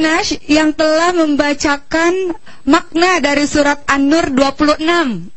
Nash yang telah membacakan makna dari surat An-Nur 26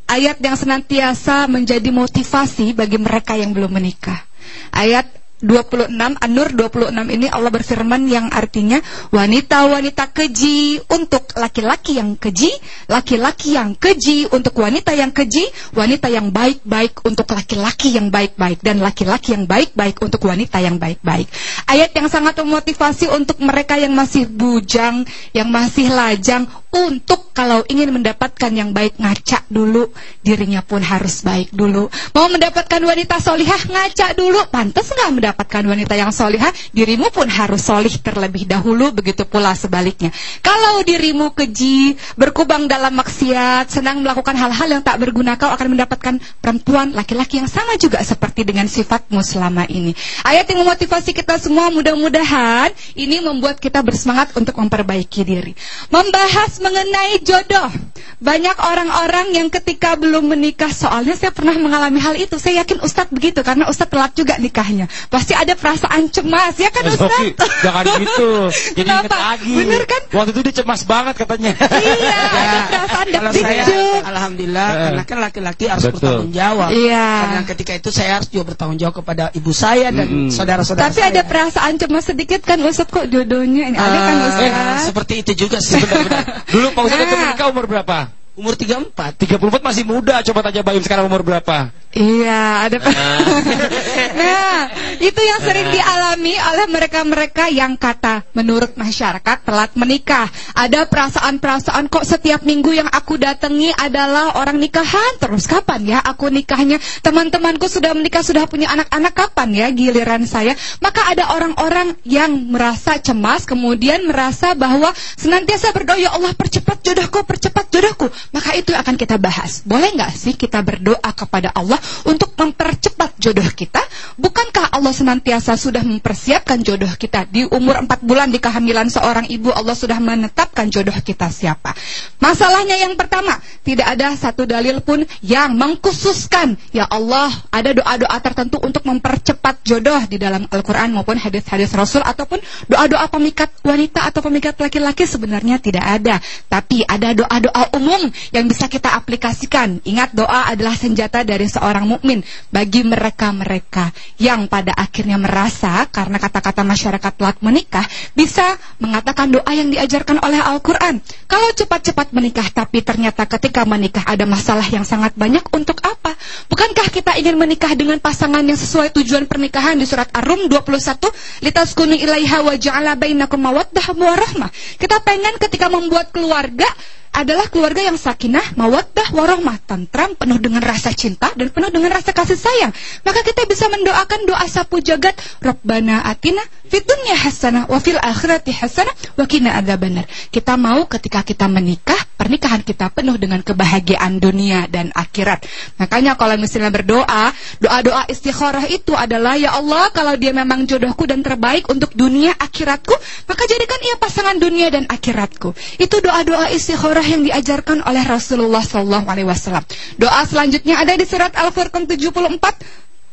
ayat yang senantiasa menjadi motivasi bagi mereka yang belum menikah. Ayat 26 An-Nur 26 ini Allah berfirman yang artinya wanita-wanita keji untuk laki-laki yang keji, laki-laki yang keji untuk wanita yang keji, wanita yang baik-baik untuk laki-laki yang baik-baik dan laki-laki yang baik-baik untuk wanita yang baik-baik. Ayat yang sangat memotivasi untuk mereka yang masih bujang, yang masih lajang untuk kalau ingin mendapatkan yang baik ngaca dulu. Dirinya pun harus baik dulu. Mau mendapatkan wanita solihah ngaca dulu. Pantas nggak mendapatkan wanita yang solihah? Dirimu pun harus solih terlebih dahulu begitu pula sebaliknya. Kalau dirimu keji berkubang dalam maksiat senang melakukan hal-hal yang tak berguna kau akan mendapatkan perempuan laki-laki yang sama juga seperti dengan sifatmu selama ini. Ayat yang memotivasi kita semua mudah-mudahan ini membuat kita bersemangat untuk memperbaiki diri. Membahas mengenai jodoh. Banyak orang-orang yang ketika belum menikah, soalnya saya pernah mengalami hal itu. Saya yakin Ustadz begitu, karena Ustadz telat juga nikahnya. Pasti ada perasaan cemas, ya kan Mas Ustadz? Rocky, jangan gitu. Jadi ingat Kenapa? lagi. Bener kan? Waktu itu dia cemas banget katanya. Iya, ada perasaan Kalau saya, alhamdulillah, Eh. karena kan laki-laki harus Betul. bertanggung jawab. Iya. Karena ketika itu saya harus juga bertanggung jawab kepada ibu saya dan saudara-saudara Tapi saya. ada perasaan cemas sedikit kan Ustadz kok jodohnya ini ada kan Eh, Ustadz? seperti itu juga sih. Benar-benar. Dulu Pak Ustadz Nah. menikah umur berapa? Umur 34. 34 masih muda. Coba tanya Bayum sekarang umur berapa? Iya, ada Nah, itu yang sering dialami oleh mereka-mereka yang kata menurut masyarakat telat menikah. Ada perasaan-perasaan kok setiap minggu yang aku datangi adalah orang nikahan. Terus kapan ya aku nikahnya? Teman-temanku sudah menikah, sudah punya anak-anak kapan ya giliran saya? Maka ada orang-orang yang merasa cemas kemudian merasa bahwa senantiasa berdoa ya Allah percepat jodohku, percepat jodohku. Maka itu akan kita bahas. Boleh nggak sih kita berdoa kepada Allah untuk mempercepat jodoh kita? Bukankah Allah senantiasa sudah mempersiapkan jodoh kita di umur 4 bulan di kehamilan seorang ibu Allah sudah menetapkan jodoh kita siapa? Masalahnya yang pertama, tidak ada satu dalil pun yang mengkhususkan ya Allah ada doa-doa tertentu untuk mempercepat jodoh di dalam Al-Qur'an maupun hadis-hadis Rasul ataupun doa-doa pemikat wanita atau pemikat laki-laki sebenarnya tidak ada, tapi ada doa-doa umum yang bisa kita aplikasikan. Ingat doa adalah senjata dari seorang mukmin bagi mereka-mereka yang pada akhirnya merasa karena kata-kata masyarakat telat menikah bisa mengatakan doa yang diajarkan oleh Al-Qur'an. Kalau cepat-cepat menikah tapi ternyata ketika menikah ada masalah yang sangat banyak untuk apa? Bukankah kita ingin menikah dengan pasangan yang sesuai tujuan pernikahan di surat Ar-Rum 21 litaskunu ilaiha wa ja'ala bainakum mawaddah wa rahmah. Kita pengen ketika membuat keluarga adalah keluarga yang sakinah, mawaddah, warahmah, tentram, penuh dengan rasa cinta dan penuh dengan rasa kasih sayang. Maka kita bisa mendoakan doa sapu jagat, Rabbana atina fid dunya hasanah wa fil akhirati hasanah wa qina adzabannar. Kita mau ketika kita menikah, pernikahan kita penuh dengan kebahagiaan dunia dan akhirat. Makanya kalau misalnya berdoa, doa-doa istikharah itu adalah ya Allah kalau dia memang jodohku dan terbaik untuk dunia akhiratku, maka jadikan ia pasangan dunia dan akhiratku. Itu doa-doa istikharah yang diajarkan oleh Rasulullah sallallahu alaihi wasallam. Doa selanjutnya ada di surat Al-Furqan 74.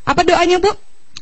Apa doanya, Bu?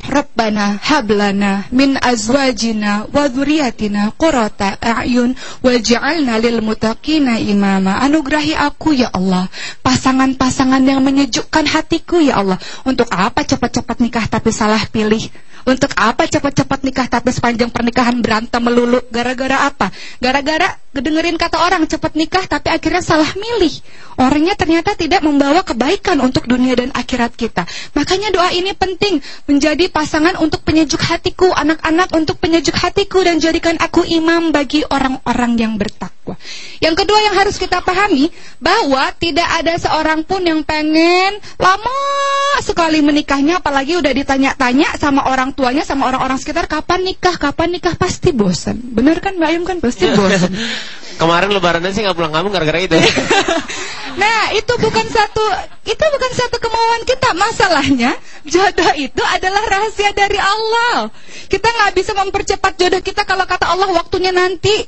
Rabbana hablana min azwajina wa dzurriyyatina qurrata a'yun waj'alna lil muttaqina imama. Anugerahi aku ya Allah pasangan-pasangan yang menyejukkan hatiku ya Allah. Untuk apa cepat-cepat nikah tapi salah pilih? Untuk apa cepat-cepat nikah tapi sepanjang pernikahan berantem melulu? Gara-gara apa? Gara-gara dengerin kata orang cepat nikah tapi akhirnya salah milih. Orangnya ternyata tidak membawa kebaikan untuk dunia dan akhirat kita. Makanya doa ini penting menjadi pasangan untuk penyejuk hatiku, anak-anak untuk penyejuk hatiku dan jadikan aku imam bagi orang-orang yang bertakwa. Yang kedua yang harus kita pahami bahwa tidak ada seorang pun yang pengen lama sekali menikahnya apalagi udah ditanya-tanya sama orang tuanya sama orang-orang sekitar kapan nikah, kapan nikah pasti bosan. Bener kan Mbak Ayum kan pasti bosan. Kemarin lebaran sih nggak pulang kampung gara-gara itu. Nah, itu bukan satu itu bukan satu kemauan kita. Masalahnya, jodoh itu adalah rahasia dari Allah. Kita nggak bisa mempercepat jodoh kita kalau kata Allah waktunya nanti.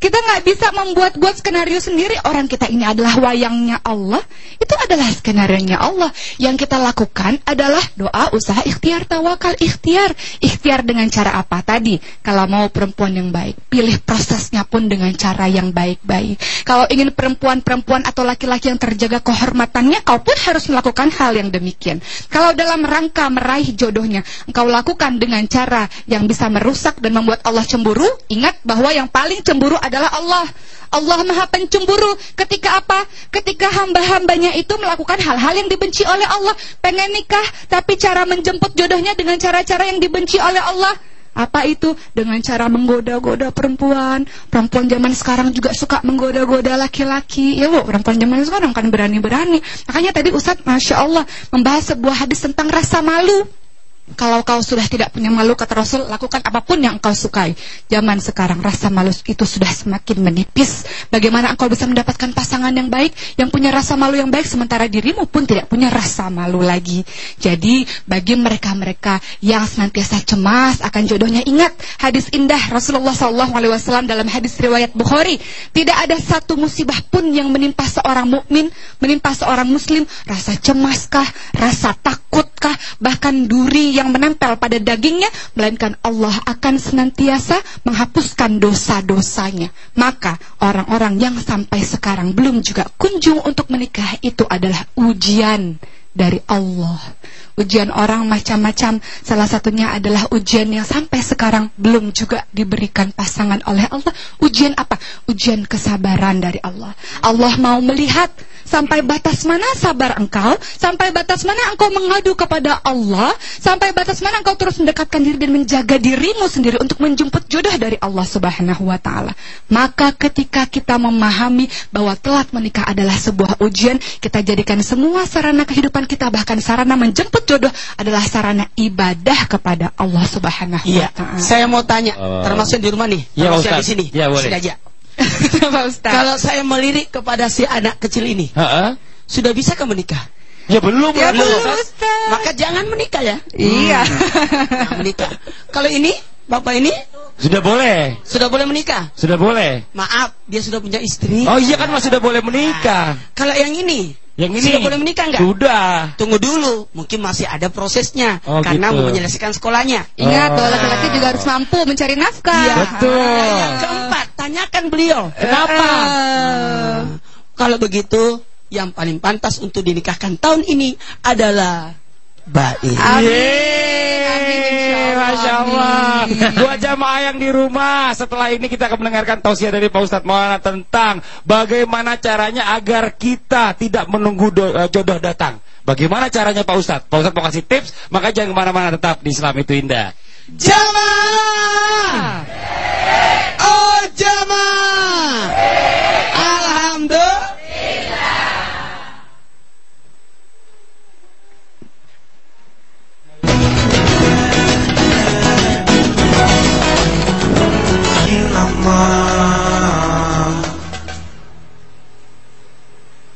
Kita nggak bisa membuat-buat skenario sendiri. Orang kita ini adalah wayangnya Allah. Itu adalah skenario-nya Allah. Yang kita lakukan adalah doa, usaha, ikhtiar, tawakal, ikhtiar. Ikhtiar dengan cara apa tadi? Kalau mau perempuan yang baik, pilih prosesnya pun dengan cara yang baik-baik. Kalau ingin perempuan-perempuan atau laki-laki yang terjaga kehormatannya, kau pun harus melakukan hal yang demikian. Kalau dalam rangka meraih jodohnya, engkau lakukan dengan cara yang bisa merusak dan membuat Allah cemburu, ingat bahwa yang paling cemburu Allah. Allah Maha Pencemburu. Ketika apa? Ketika hamba-hambanya itu melakukan hal-hal yang dibenci oleh Allah. Pengen nikah, tapi cara menjemput jodohnya dengan cara-cara yang dibenci oleh Allah. Apa itu? Dengan cara menggoda-goda perempuan. Perempuan zaman sekarang juga suka menggoda-goda laki-laki. Ya bu, perempuan zaman sekarang kan berani-berani. Makanya tadi Ustadz, Masya Allah, membahas sebuah hadis tentang rasa malu. Kalau kau sudah tidak punya malu kata Rasul, lakukan apa pun yang engkau sukai. Zaman sekarang rasa malu itu sudah semakin menipis. Bagaimana engkau bisa mendapatkan pasangan yang baik, yang punya rasa malu yang baik, sementara dirimu pun tidak punya rasa malu lagi. Jadi bagi mereka-mereka yang senantiasa cemas akan jodohnya, ingat hadis indah Rasulullah SAW dalam hadis riwayat Bukhari, tidak ada satu musibah pun yang menimpa seorang mukmin, menimpa seorang muslim, rasa cemaskah, rasa takutkah, bahkan duri yang menempel pada dagingnya, melainkan Allah akan senantiasa menghapuskan dosa-dosanya. Maka orang-orang yang sampai sekarang belum juga kunjung untuk menikah itu adalah ujian dari Allah. Ujian orang macam-macam, salah satunya adalah ujian yang sampai sekarang belum juga diberikan pasangan oleh Allah. Ujian apa? Ujian kesabaran dari Allah. Allah mau melihat sampai batas mana sabar engkau, sampai batas mana engkau mengadu kepada Allah, sampai batas mana engkau terus mendekatkan diri dan menjaga dirimu sendiri untuk menjemput jodoh dari Allah Subhanahu wa taala. Maka ketika kita memahami bahwa telat menikah adalah sebuah ujian, kita jadikan semua sarana kehidupan kita bahkan sarana menjemput jodoh adalah sarana ibadah kepada Allah Subhanahu Iya. wa taala. Saya mau tanya, Oh. termasuk di rumah nih, Iya, termasuk yang di sini. Iya, boleh. Sini aja. Pak Ustaz. Kalau saya melirik kepada si anak kecil ini, Heeh. sudah bisa ke menikah? Ya belum Ya, belum. belum, Ustaz. Maka jangan menikah ya. Iya. Jangan menikah. Kalau ini, bapak ini Sudah boleh. sudah boleh menikah. Sudah boleh. Maaf, dia sudah punya istri. Oh iya kan Mas sudah boleh menikah. Kalau yang ini, Yang ini sudah boleh menikah nggak? Sudah. Tunggu dulu, mungkin masih ada prosesnya Oh, karena gitu. mau menyelesaikan sekolahnya. Ingat Oh. bahwa laki-laki juga harus mampu mencari nafkah. Iya. Betul. Yang keempat, tanyakan beliau, kenapa? Eh. Nah, kalau begitu, yang paling pantas untuk dinikahkan tahun ini adalah baik. Amin. Masya Allah. Buat jamaah yang di rumah, setelah ini kita akan mendengarkan tausiah dari Pak Ustadz Maulana tentang bagaimana caranya agar kita tidak menunggu do- eh, jodoh datang. Bagaimana caranya Pak Ustadz? Pak Ustadz mau kasih tips, maka jangan ke mana-mana tetap di Islam itu indah. Jamaah! Oh jamaah!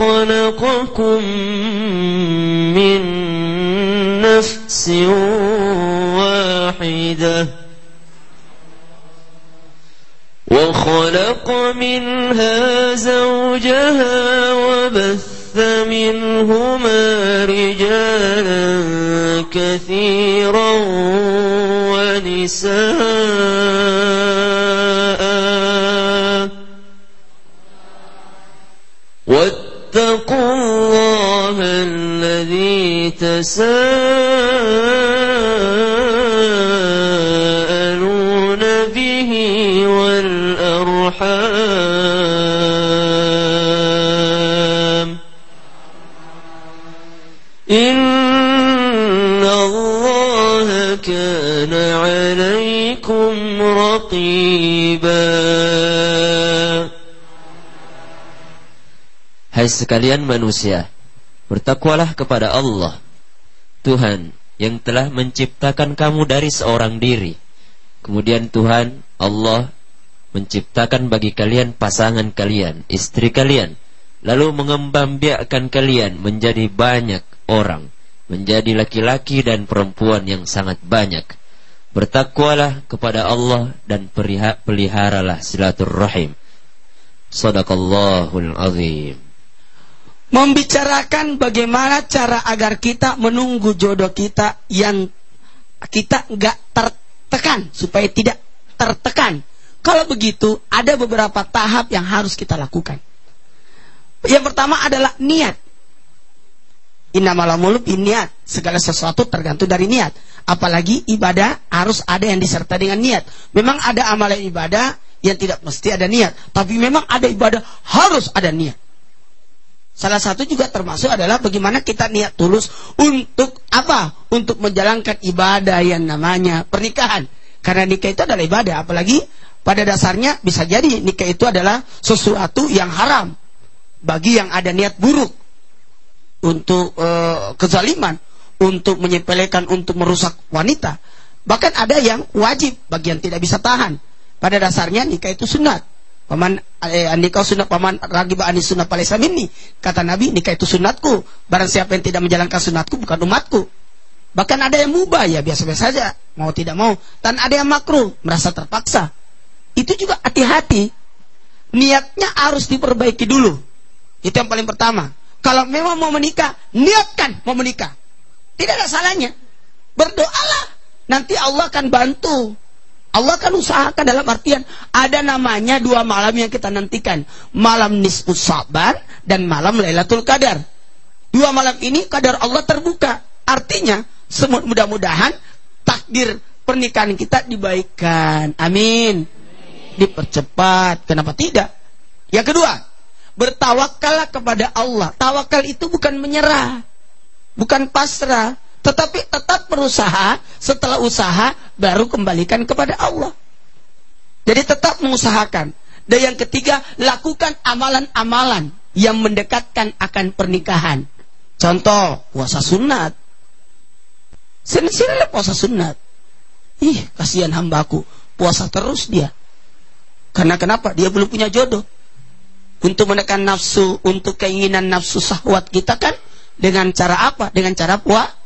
الذي يتساءلون به والأرحام إن الله كان عليكم رقيبا Hai sekalian manusia, bertakwalah kepada Allah Tuhan yang telah menciptakan kamu dari seorang diri. Kemudian Tuhan Allah menciptakan bagi kalian pasangan kalian, istri kalian, lalu mengembangbiakkan kalian menjadi banyak orang, menjadi laki-laki dan perempuan yang sangat banyak. Bertakwalah kepada Allah dan peliharalah silaturrahim. Sadaqallahul azim. Membicarakan bagaimana cara agar kita menunggu jodoh kita yang kita nggak tertekan supaya tidak tertekan. Kalau begitu ada beberapa tahap yang harus kita lakukan. Yang pertama adalah niat. Innamalul niat. Segala sesuatu tergantung dari niat. Apalagi ibadah harus ada yang disertai dengan niat. Memang ada amalan ibadah yang tidak mesti ada niat. Tapi memang ada ibadah harus ada niat. Salah satu juga termasuk adalah bagaimana kita niat tulus untuk apa? Untuk menjalankan ibadah yang namanya pernikahan. Karena nikah itu adalah ibadah. Apalagi pada dasarnya bisa jadi nikah itu adalah sesuatu yang haram. Bagi yang ada niat buruk untuk e, kezaliman, untuk menyepelekan, untuk merusak wanita. Bahkan ada yang wajib bagi yang tidak bisa tahan. Pada dasarnya nikah itu sunat. Paman eh, nikah sunat paman ragi anis sunat palesa ini. Kata Nabi nikah itu sunatku. Barang siapa yang tidak menjalankan sunatku bukan umatku. Bahkan ada yang mubah ya biasa-biasa saja, mau tidak mau. Dan ada yang makruh, merasa terpaksa. Itu juga hati-hati. Niatnya harus diperbaiki dulu. Itu yang paling pertama. Kalau memang mau menikah, niatkan mau menikah. Tidak ada salahnya. Berdoalah. Nanti Allah akan bantu. Allah akan usahakan dalam artian ada namanya dua malam yang kita nantikan. Malam nisfus sabar dan malam Lailatul Qadar. Dua malam ini kadar Allah terbuka. Artinya, mudah-mudahan takdir pernikahan kita dibaikan. Amin. Dipercepat. Kenapa tidak? Yang kedua, Bertawakallah kepada Allah. Tawakal itu bukan menyerah. Bukan pasrah. Tetapi tetap berusaha. Setelah usaha, baru kembalikan kepada Allah. Jadi tetap mengusahakan. Dan yang ketiga, lakukan amalan-amalan yang mendekatkan akan pernikahan. Contoh, puasa sunat. Sini-sini puasa sunat. Ih, kasihan hambaku. Puasa terus dia. Karena kenapa? Dia belum punya jodoh untuk menekan nafsu, untuk keinginan nafsu sahwat kita kan dengan cara apa? Dengan cara puasa.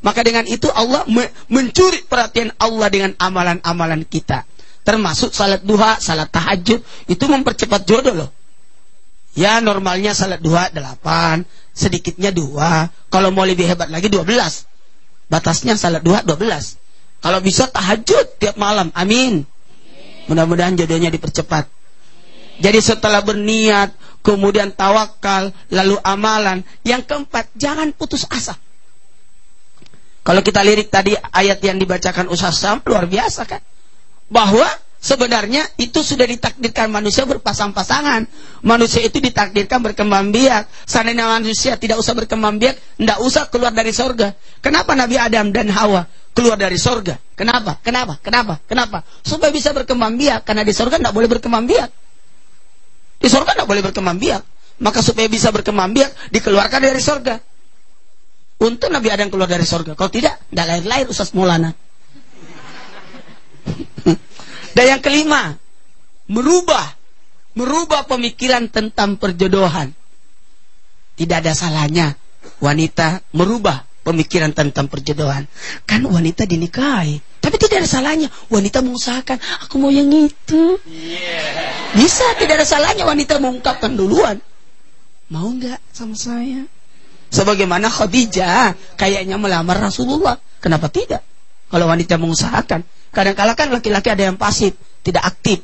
Maka dengan itu Allah mencuri perhatian Allah dengan amalan-amalan kita. Termasuk salat duha, salat tahajud, itu mempercepat jodoh loh. Ya normalnya salat duha 8, sedikitnya 2. Kalau mau lebih hebat lagi 12. Batasnya salat duha 12. Kalau bisa tahajud tiap malam. Amin. Mudah-mudahan jodohnya dipercepat. Jadi setelah berniat, kemudian tawakal, lalu amalan. Yang keempat, jangan putus asa. Kalau kita lirik tadi ayat yang dibacakan Ustaz Sam, luar biasa kan? Bahwa sebenarnya itu sudah ditakdirkan manusia berpasang-pasangan. Manusia itu ditakdirkan berkembang biak. Seandainya manusia tidak usah berkembang biak, tidak usah keluar dari sorga. Kenapa Nabi Adam dan Hawa keluar dari sorga? Kenapa? Kenapa? Kenapa? Kenapa? Supaya bisa berkembang biak. Karena di sorga tidak boleh berkembang biak. Di surga tidak boleh berkembang biak. Maka supaya bisa berkembang biak, dikeluarkan dari surga. Untuk Nabi Adam keluar dari surga. Kalau tidak, tidak lahir-lahir Ustaz Maulana. Dan yang kelima, merubah merubah pemikiran tentang perjodohan. Tidak ada salahnya wanita merubah pemikiran tentang perjodohan. Kan wanita dinikahi. Tapi tidak ada salahnya wanita mengusahakan, aku mau yang itu. Yeah. Bisa, tidak ada salahnya wanita mengungkapkan duluan. Mau nggak sama saya? Sebagaimana Khadijah kayaknya melamar Rasulullah. Kenapa tidak? Kalau wanita mengusahakan. Kadang-kala kan laki-laki ada yang pasif, tidak aktif.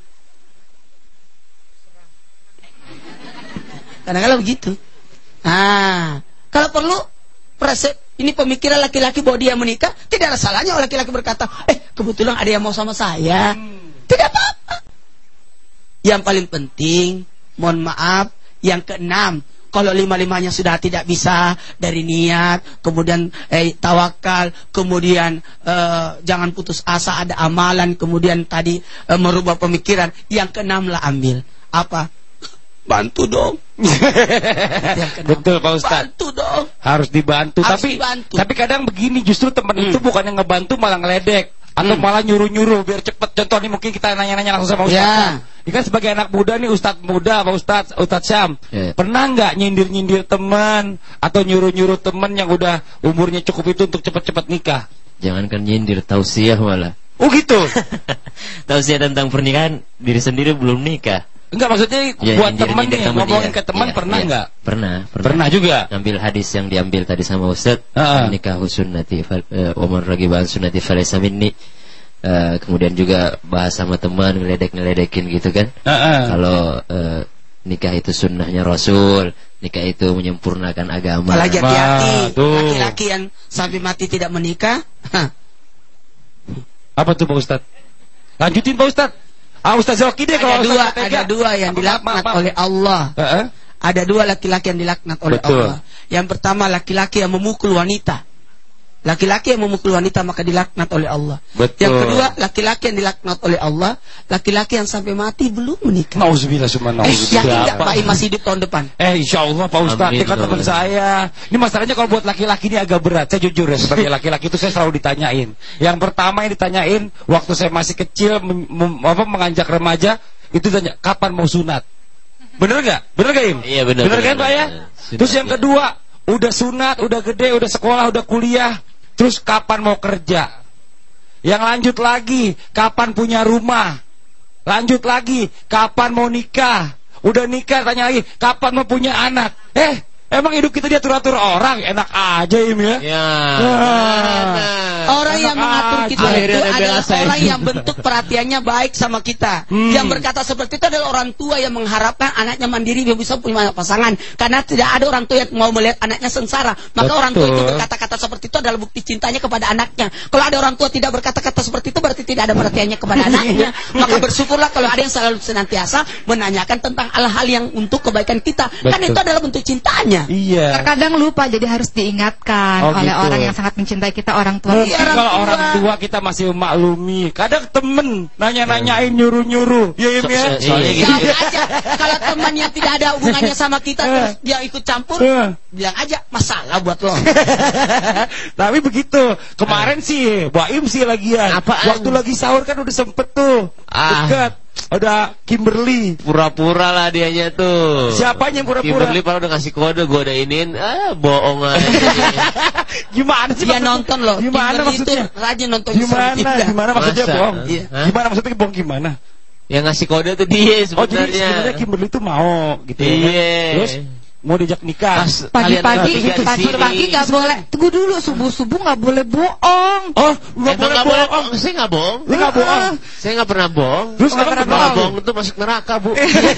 Kadang-kala begitu. Nah, kalau perlu ini pemikiran laki-laki bahwa dia menikah, tidak ada salahnya laki-laki berkata, eh kebetulan ada yang mau sama saya. Hmm. Tidak apa-apa. Yang paling penting, mohon maaf, yang keenam, kalau lima-limanya sudah tidak bisa dari niat, kemudian eh, tawakal, kemudian eh, jangan putus asa, ada amalan, kemudian tadi eh, merubah pemikiran, yang keenam lah ambil. Apa? bantu dong. Betul Pak Ustadz. Bantu dong. Harus dibantu. Harus tapi dibantu. tapi kadang begini justru teman Hmm. itu bukannya ngebantu malah ngeledek atau Hmm. malah nyuruh-nyuruh biar cepet. Contoh nih mungkin kita nanya-nanya langsung sama Ustadz. Ya. Ini kan sebagai anak muda nih Ustadz muda Pak Ustadz Ustadz Syam. Ya. Pernah nggak nyindir-nyindir teman atau nyuruh-nyuruh teman yang udah umurnya cukup itu untuk cepet-cepet nikah? Jangankan nyindir tausiah malah. Oh gitu. tausiah tentang pernikahan diri sendiri belum nikah. Enggak maksudnya Ya, buat nyindir- teman nyindir nih ngomongin ke teman Iya, pernah iya. nggak? Pernah, Pernah juga. Ngambil hadis yang diambil tadi sama Ustaz, Ah. nikah sunnati fal- eh, Umar ragi bahas sunnati falaysa minni. Eh, kemudian juga bahas sama teman ngeledek-ngeledekin gitu kan. Heeh. Kalau eh, nikah itu sunnahnya Rasul, nikah itu menyempurnakan agama. Apalagi hati-hati. Laki-laki yang sampai mati tidak menikah. hah, Apa tuh Pak Ustadz? Lanjutin Pak Ustadz. Ah Ustadz Zoki deh kalau ada dua, ada dua yang dilaknat oleh Allah. Heeh. Ada dua laki-laki yang dilaknat oleh Betul. Allah. Yang pertama laki-laki yang memukul wanita. Laki-laki yang memukul wanita maka dilaknat oleh Allah. Betul. Yang kedua laki-laki yang dilaknat oleh Allah, laki-laki yang sampai mati belum menikah. Nauzubillah summa Eh, yakin nauzubillah. nggak Pak Im masih hidup tahun depan? Eh insya Allah Pak Ustadz Amin, Dia kan teman saya Ini masalahnya kalau buat laki-laki ini agak berat Saya jujur ya Sebagai laki-laki itu saya selalu ditanyain Yang pertama yang ditanyain Waktu saya masih kecil apa, Menganjak remaja Itu tanya Kapan mau sunat Bener gak? Bener gak Im? Iya, bener, Bener bener, kan Pak ya? Terus yang ya. kedua Udah sunat, udah gede, udah sekolah, udah kuliah Terus kapan mau kerja? Yang lanjut lagi Kapan punya rumah? Lanjut lagi Kapan mau nikah? Udah nikah tanya lagi Kapan mau punya anak? Eh Emang hidup kita diatur-atur orang Enak aja Im ya Ya. Wah. Orang yang Enak mengatur kita aja. itu Akhirnya ada adalah saya. orang yang bentuk perhatiannya baik sama kita. Hmm. Yang berkata seperti itu adalah orang tua yang mengharapkan anaknya mandiri dia bisa punya pasangan. Karena tidak ada orang tua yang mau melihat anaknya sengsara. Maka orang tua itu Betul. berkata-kata seperti itu adalah bukti cintanya kepada anaknya. Kalau ada orang tua tidak berkata-kata seperti itu berarti tidak ada perhatiannya kepada anaknya. Maka bersyukurlah kalau ada yang selalu senantiasa menanyakan tentang hal-hal yang untuk kebaikan kita. Karena Betul. itu adalah bentuk cintanya. Iya Terkadang lupa jadi harus diingatkan Oh, oleh gitu. orang yang sangat mencintai kita orang tua. Mungkin Iya, orang kalau tua. orang tua kita masih memaklumi Kadang temen Nanya-nanyain nyuruh-nyuruh Ya Im ya So- soalnya Iya. gini. Bilang aja kalau teman yang tidak ada hubungannya sama kita terus dia ikut campur, Eh. bilang aja masalah buat lo. Tapi begitu Kemarin sih Baim sih lagian Apaan? Waktu lagi sahur kan udah sempet tuh Ah. Udah Kimberly Pura-pura lah dianya tuh. Siapanya yang pura-pura? Kimberly padahal udah ngasih kode, gue udah inin, ah bohong aja. Gimana sih Dia maksud- nonton loh. Gimana Kimberly maksudnya Itu rajin nonton Gimana Yusuf Gimana maksudnya Masa? bohong Iya. Hah? Gimana maksudnya bohong gimana Yang ngasih kode tuh dia Oh jadi sebenarnya. sebenarnya Kimberly tuh mau gitu ya kan? Iya. Terus mau diajak nikah Pas Pagi-pagi, pagi-pagi nggak boleh. Tunggu dulu subuh-subuh nggak boleh bohong. Oh nggak boleh bohong bohong? Saya nggak bohong. Lu nggak bohong Saya nggak pernah bohong. Terus Nggak pernah bohong. itu masuk neraka bu.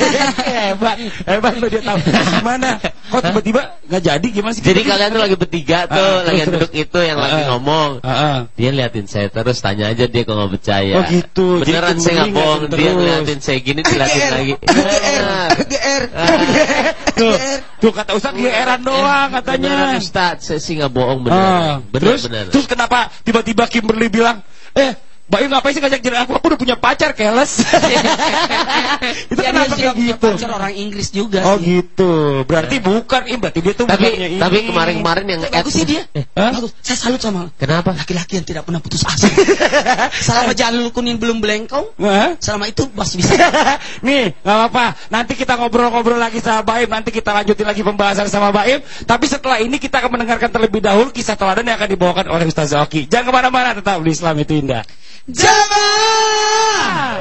hebat hebat lo dia tahu gimana kok tiba-tiba nggak jadi gimana sih Jadi kalian tuh lagi bertiga tuh, Ah, lagi duduk itu yang lagi Ah, ah. ngomong. Ah, ah. Dia liatin saya terus tanya aja dia kalau nggak percaya. Oh, gitu. Jadi Beneran saya nggak bohong. Dia ngeliatin saya gini diliatin lagi. Bener. GR. tuh tuh kata Ustaz geeran doang Beneran katanya Ustaz, saya sih nggak bohong Ah, beneran. Bener terus bener. terus kenapa tiba-tiba Kimberly bilang eh Mbak Yu ngapain sih ngajak jalan aku? Aku udah punya pacar, keles. itu dia kenapa juga kayak gitu? pacar orang Inggris juga Oh sih. gitu. Berarti bukan, Im. Berarti dia tuh tapi bukannya tapi kemarin-kemarin yang nge-add- Bagus sih dia. Hah? Bagus. Saya salut sama Kenapa? laki-laki yang tidak pernah putus asa. Selama jalur kuning belum belengkong, selama itu masih bisa. Nih, nggak apa-apa. Nanti kita ngobrol-ngobrol lagi sama Baim. Nanti kita lanjutin lagi pembahasan sama Baim. Tapi setelah ini kita akan mendengarkan terlebih dahulu kisah teladan yang akan dibawakan oleh Ustaz Oki. Jangan ke mana-mana, tetap di Islam itu indah. Jamaah.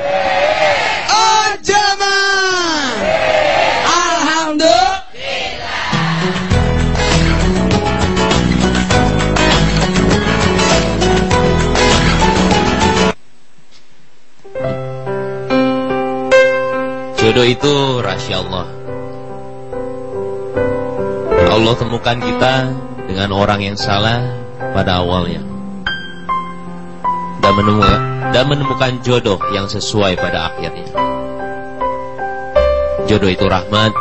Oh jamaah. Alhamdulillah. Jodoh itu rahasia Allah. Allah temukan kita dengan orang yang salah pada awalnya. Dan menemukan, dan menemukan jodoh yang sesuai pada akhirnya. Jodoh itu rahmat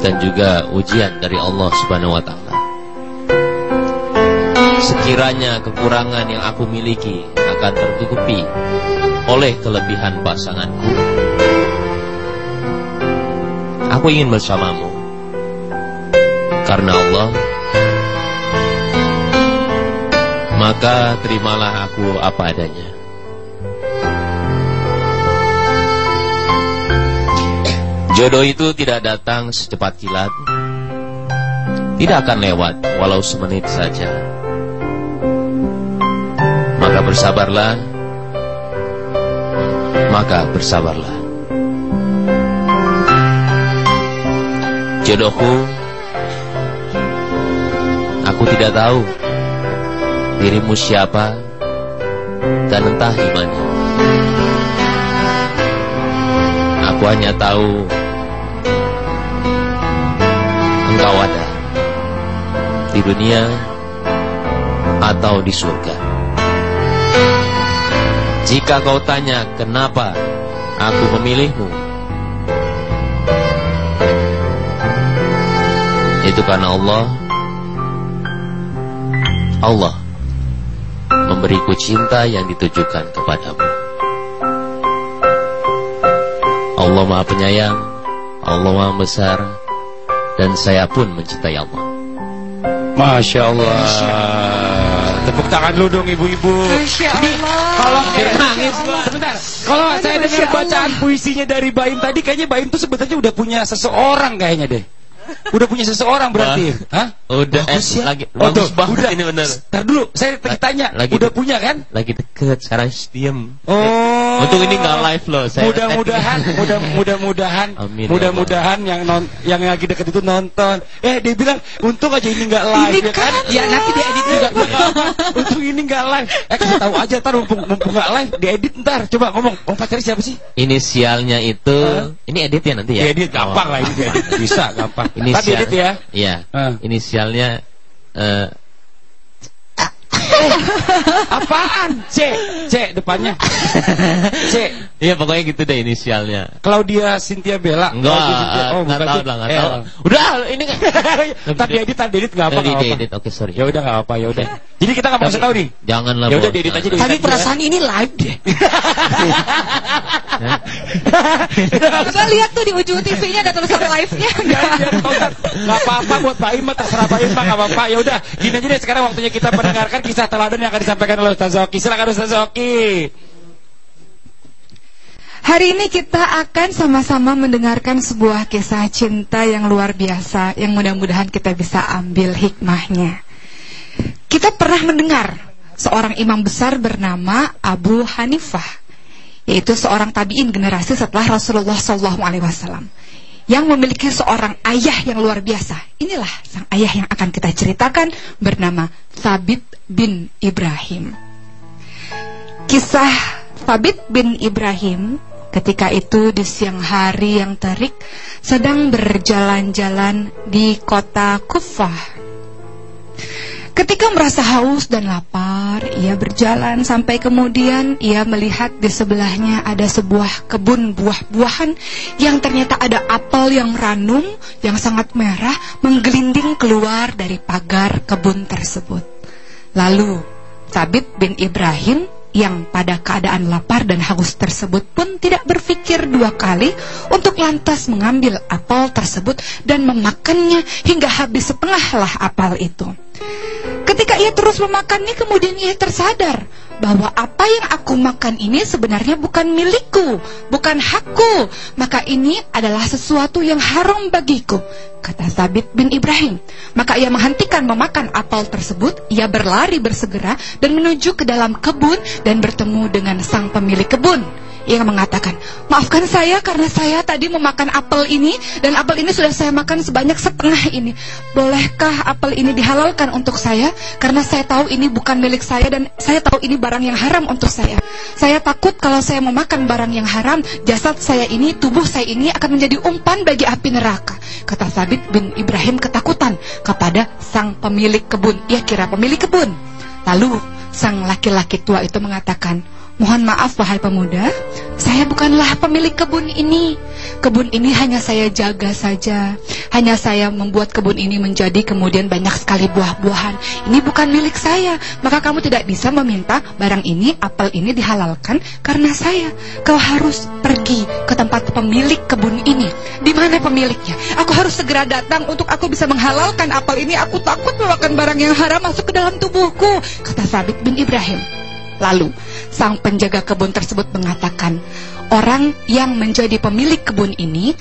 dan juga ujian dari Allah Subhanahu wa taala. Sekiranya kekurangan yang aku miliki akan tertutupi oleh kelebihan pasanganku, Aku ingin bersamamu. Karena Allah, maka terimalah aku apa adanya. Jodoh itu tidak datang secepat kilat, tidak akan lewat walau semenit saja. Maka bersabarlah, maka bersabarlah. Jodohku, aku tidak tahu dirimu siapa dan entah imannya. Aku hanya tahu engkau ada di dunia atau di surga. Jika kau tanya kenapa aku memilihmu, itu karena Allah Allah memberiku cinta yang ditujukan kepadamu. Allah Maha Penyayang, Allah Maha Besar, dan saya pun mencintai Allah. Masya Allah. Tepuk tangan lu dong ibu-ibu. Masya Allah. Kalau Masya nangis, Allah. sebentar. Kalau saya dengar bacaan puisinya dari Baim tadi, kayaknya Baim tuh sebetulnya udah punya seseorang kayaknya deh. Udah punya seseorang berarti. Hah? Udah eh, Bagus ya. lagi Oh, bagus banget udah. ini benar. Ntar dulu, saya tanya. lagi udah punya kan? Lagi deket sekarang diem. Oh. Untung ini nggak live loh. Saya Mudah-mudahan, mudah mudah-mudahan, Amin, ya mudah-mudahan yang non, yang lagi deket itu nonton. Eh, dia bilang, untung aja ini nggak live Ini ya kan? kan Ya nanti diedit juga. untung ini nggak live. Eh, kasih tahu aja ntar mumpung mumpung nggak live, diedit ntar. Coba ngomong, om pacarnya siapa sih? Inisialnya itu ini edit ya nanti ya. Diedit gampang Oh. lah ini diedit. Bisa gampang. Inisial, diedit ya. Iya. Ah. Inisialnya eh, Apaan? C, C depannya. C. Iya pokoknya gitu deh inisialnya. Claudia Cynthia Bella. Enggak, Claudia Cynthia- eh, nggak bukan tahu lah, nggak Eh, tahu. Udah, ini kan. Ntar diedit, ntar diedit nggak apa, Eh, di- nggak di apa. edit. Oke, sorry. Ya udah nggak apa, ya udah. Jadi kita nggak mau kasih tahu nih. Janganlah. Ya udah, diedit aja deh. Tapi perasaan ini live deh. Coba lihat tuh di ujung TV-nya ada tulisan live-nya. Ya, ya. Nggak apa-apa buat Pak Ima, terserah Pak Ima, nggak apa-apa. Ya udah, gini aja deh. Sekarang waktunya kita mendengarkan kisah teladan yang akan disampaikan oleh Ustaz Zoki. Silakan Ustaz Zoki. Hari ini kita akan sama-sama mendengarkan sebuah kisah cinta yang luar biasa yang mudah-mudahan kita bisa ambil hikmahnya. Kita pernah mendengar seorang imam besar bernama Abu Hanifah, yaitu seorang tabiin generasi setelah Rasulullah SAW yang memiliki seorang ayah yang luar biasa. Inilah sang ayah yang akan kita ceritakan bernama Thabit bin Ibrahim. Kisah Thabit bin Ibrahim ketika itu di siang hari yang terik sedang berjalan-jalan di kota Kufah. Ketika merasa haus dan lapar, ia berjalan sampai kemudian ia melihat di sebelahnya ada sebuah kebun buah-buahan yang ternyata ada apel yang ranum yang sangat merah menggelinding keluar dari pagar kebun tersebut. Lalu Sabit bin Ibrahim yang pada keadaan lapar dan haus tersebut pun tidak berpikir dua kali untuk lantas mengambil apel tersebut dan memakannya hingga habis setengahlah apel itu. Ketika ia terus memakannya kemudian ia tersadar bahwa apa yang aku makan ini sebenarnya bukan milikku, bukan hakku, maka ini adalah sesuatu yang haram bagiku, kata Sabit bin Ibrahim. Maka ia menghentikan memakan apel tersebut, ia berlari bersegera dan menuju ke dalam kebun dan bertemu dengan sang pemilik kebun. Ia mengatakan, maafkan saya karena saya tadi memakan apel ini dan apel ini sudah saya makan sebanyak setengah ini. Bolehkah apel ini dihalalkan untuk saya? Karena saya tahu ini bukan milik saya dan saya tahu ini barang yang haram untuk saya. Saya takut kalau saya memakan barang yang haram, jasad saya ini, tubuh saya ini akan menjadi umpan bagi api neraka. Kata Sabit bin Ibrahim ketakutan kepada sang pemilik kebun. Ia kira pemilik kebun. Lalu sang laki-laki tua itu mengatakan, Mohon maaf wahai pemuda, saya bukanlah pemilik kebun ini. Kebun ini hanya saya jaga saja. Hanya saya membuat kebun ini menjadi kemudian banyak sekali buah-buahan. Ini bukan milik saya. Maka kamu tidak bisa meminta barang ini, apel ini dihalalkan karena saya. Kau harus pergi ke tempat pemilik kebun ini. Di mana pemiliknya? Aku harus segera datang untuk aku bisa menghalalkan apel ini. Aku takut memakan barang yang haram masuk ke dalam tubuhku, kata Sabit bin Ibrahim. Lalu, sang penjaga kebun tersebut mengatakan, orang yang menjadi pemilik kebun ini,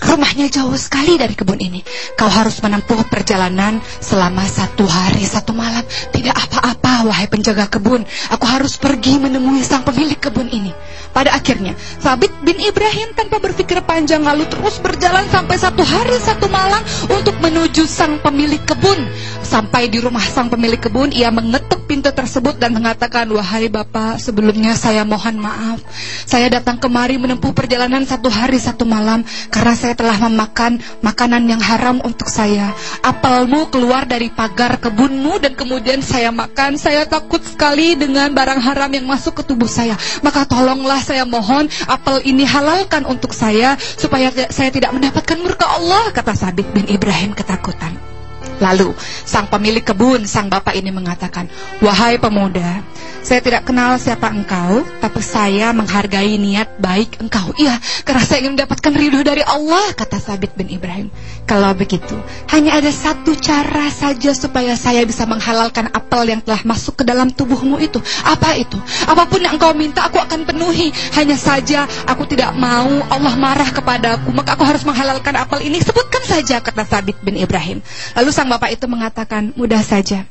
rumahnya jauh sekali dari kebun ini. Kau harus menempuh perjalanan selama satu hari, satu malam. Tidak apa-apa, wahai penjaga kebun. Aku harus pergi menemui sang pemilik kebun ini. Pada akhirnya, Sabit bin Ibrahim tanpa berpikir panjang lalu terus berjalan sampai satu hari, satu malam untuk menuju sang pemilik kebun. Sampai di rumah sang pemilik kebun, ia mengetuk pintu tersebut dan mengatakan, Wahai Bapak, sebelumnya saya mohon maaf. Saya datang kemari menempuh perjalanan satu hari, satu malam, karena saya telah memakan makanan yang haram untuk saya. Apelmu keluar dari pagar kebunmu dan kemudian saya makan. Saya takut sekali dengan barang haram yang masuk ke tubuh saya. Maka tolonglah saya mohon, apel ini halalkan untuk saya, supaya saya tidak mendapatkan murka Allah, kata Sabit bin Ibrahim ketakutan. Lalu sang pemilik kebun, sang bapak ini mengatakan, Wahai pemuda, saya tidak kenal siapa engkau, tapi saya menghargai niat baik engkau. Iya, karena saya ingin mendapatkan ridho dari Allah, kata Sabit bin Ibrahim. Kalau begitu, hanya ada satu cara saja supaya saya bisa menghalalkan apel yang telah masuk ke dalam tubuhmu itu. Apa itu? Apa pun yang engkau minta, aku akan penuhi. Hanya saja aku tidak mau Allah marah kepadaku, maka aku harus menghalalkan apel ini. Sebutkan saja, kata Sabit bin Ibrahim. Lalu sang bapak itu mengatakan, mudah saja.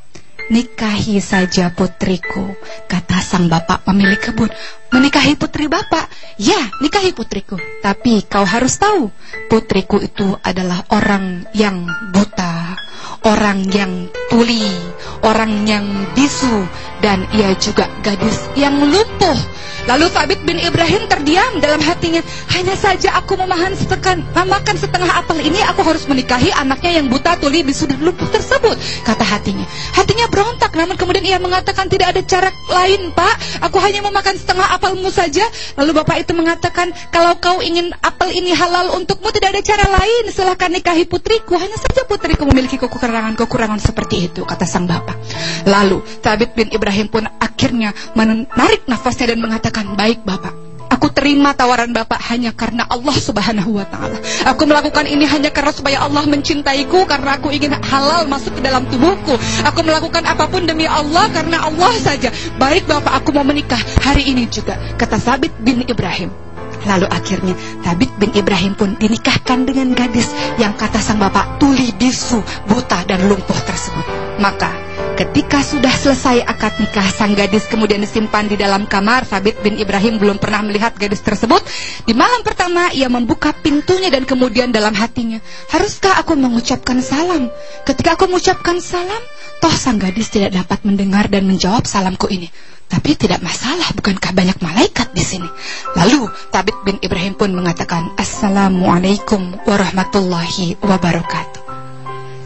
Nikahi saja putriku, kata sang bapak pemilik kebun. Menikahi putri bapak? Ya, nikahi putriku. Tapi kau harus tahu, putriku itu adalah orang yang buta, orang yang tuli, orang yang bisu, dan ia juga gadis yang lumpuh. Lalu Sabit bin Ibrahim terdiam dalam hatinya. Hanya saja aku memakan setengah, memakan setengah apel ini, aku harus menikahi anaknya yang buta, tuli, bisu, dan lumpuh tersebut. Kata hatinya. Hatinya berontak, namun kemudian ia mengatakan tidak ada cara lain, Pak. Aku hanya memakan setengah apelmu saja. Lalu bapak itu mengatakan, kalau kau ingin apel ini halal untukmu, tidak ada cara lain. Silahkan nikahi putriku. Hanya saja putriku memiliki kekurangan-kekurangan seperti itu, kata sang bapak. Lalu Sabit bin Ibrahim pun akhirnya menarik nafasnya dan mengatakan, baik Bapak. Aku terima tawaran Bapak hanya karena Allah Subhanahu wa taala. Aku melakukan ini hanya karena supaya Allah mencintaiku karena aku ingin halal masuk ke dalam tubuhku. Aku melakukan apa pun demi Allah karena Allah saja. Baik Bapak, aku mau menikah hari ini juga, kata Sabit bin Ibrahim. Lalu akhirnya Sabit bin Ibrahim pun dinikahkan dengan gadis yang kata sang bapak tuli bisu, buta dan lumpuh tersebut. Maka Ketika sudah selesai akad nikah, sang gadis kemudian disimpan di dalam kamar. Sabit bin Ibrahim belum pernah melihat gadis tersebut. Di malam pertama, ia membuka pintunya dan kemudian dalam hatinya, haruskah aku mengucapkan salam? Ketika aku mengucapkan salam, toh sang gadis tidak dapat mendengar dan menjawab salamku ini. Tapi tidak masalah, bukankah banyak malaikat di sini? Lalu Sabit bin Ibrahim pun mengatakan, Assalamualaikum warahmatullahi wabarakatuh.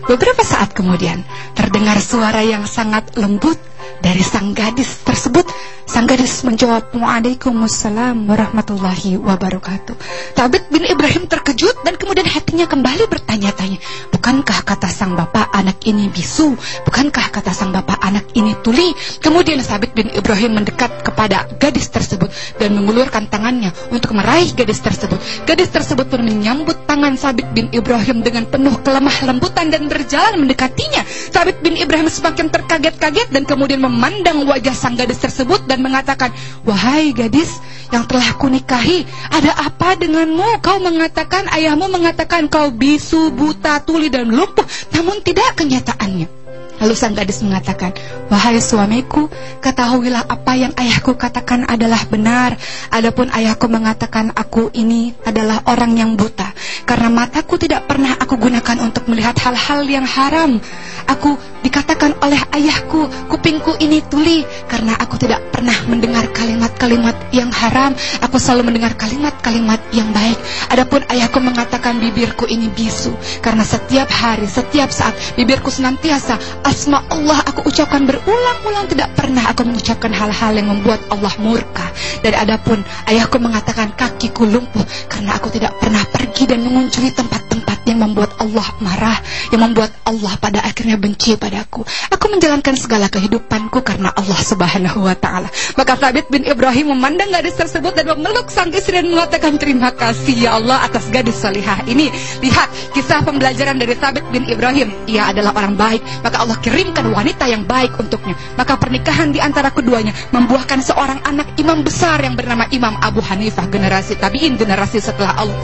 Beberapa saat kemudian terdengar suara yang sangat lembut dari sang gadis tersebut. Sang gadis menjawab, Waalaikumsalam warahmatullahi wabarakatuh. Tabit bin Ibrahim terkejut dan kemudian hatinya kembali bertanya-tanya. Bukankah kata sang bapak anak ini bisu? Bukankah kata sang bapak anak ini tuli? Kemudian Sabit bin Ibrahim mendekat kepada gadis tersebut dan mengulurkan tangannya untuk meraih gadis tersebut. Gadis tersebut pun menyambut tangan Sabit bin Ibrahim dengan penuh kelemah lembutan dan berjalan mendekatinya. Sabit bin Ibrahim semakin terkaget-kaget dan kemudian memandang wajah sang gadis tersebut dan mengatakan, Wahai gadis yang telah kunikahi, ada apa denganmu? Kau mengatakan, ayahmu mengatakan kau bisu, buta, tuli, dan lumpuh, namun tidak kenyataannya. Lalu sang gadis mengatakan, Wahai suamiku, ketahuilah apa yang ayahku katakan adalah benar. Adapun ayahku mengatakan aku ini adalah orang yang buta. Karena mataku tidak pernah aku gunakan untuk melihat hal-hal yang haram. Aku dikatakan oleh ayahku, kupingku ini tuli. Karena aku tidak pernah mendengar kalimat-kalimat yang haram. Aku selalu mendengar kalimat-kalimat yang baik. Adapun ayahku mengatakan bibirku ini bisu. Karena setiap hari, setiap saat, bibirku senantiasa Asma Allah aku ucapkan berulang-ulang tidak pernah aku mengucapkan hal-hal yang membuat Allah murka. Dan adapun ayahku mengatakan kakiku lumpuh karena aku tidak pernah pergi dan mengunjungi tempat-tempat yang membuat Allah marah, yang membuat Allah pada akhirnya benci padaku. Aku menjalankan segala kehidupanku karena Allah Subhanahu wa taala. Maka Thabit bin Ibrahim memandang gadis tersebut dan memeluk sang istri dan mengatakan terima kasih ya Allah atas gadis salihah ini. Lihat kisah pembelajaran dari Thabit bin Ibrahim. Ia adalah orang baik, maka Allah kirimkan wanita yang baik untuknya. Maka pernikahan di antara keduanya membuahkan seorang anak imam besar yang bernama Imam Abu Hanifah generasi tabiin generasi setelah Allah,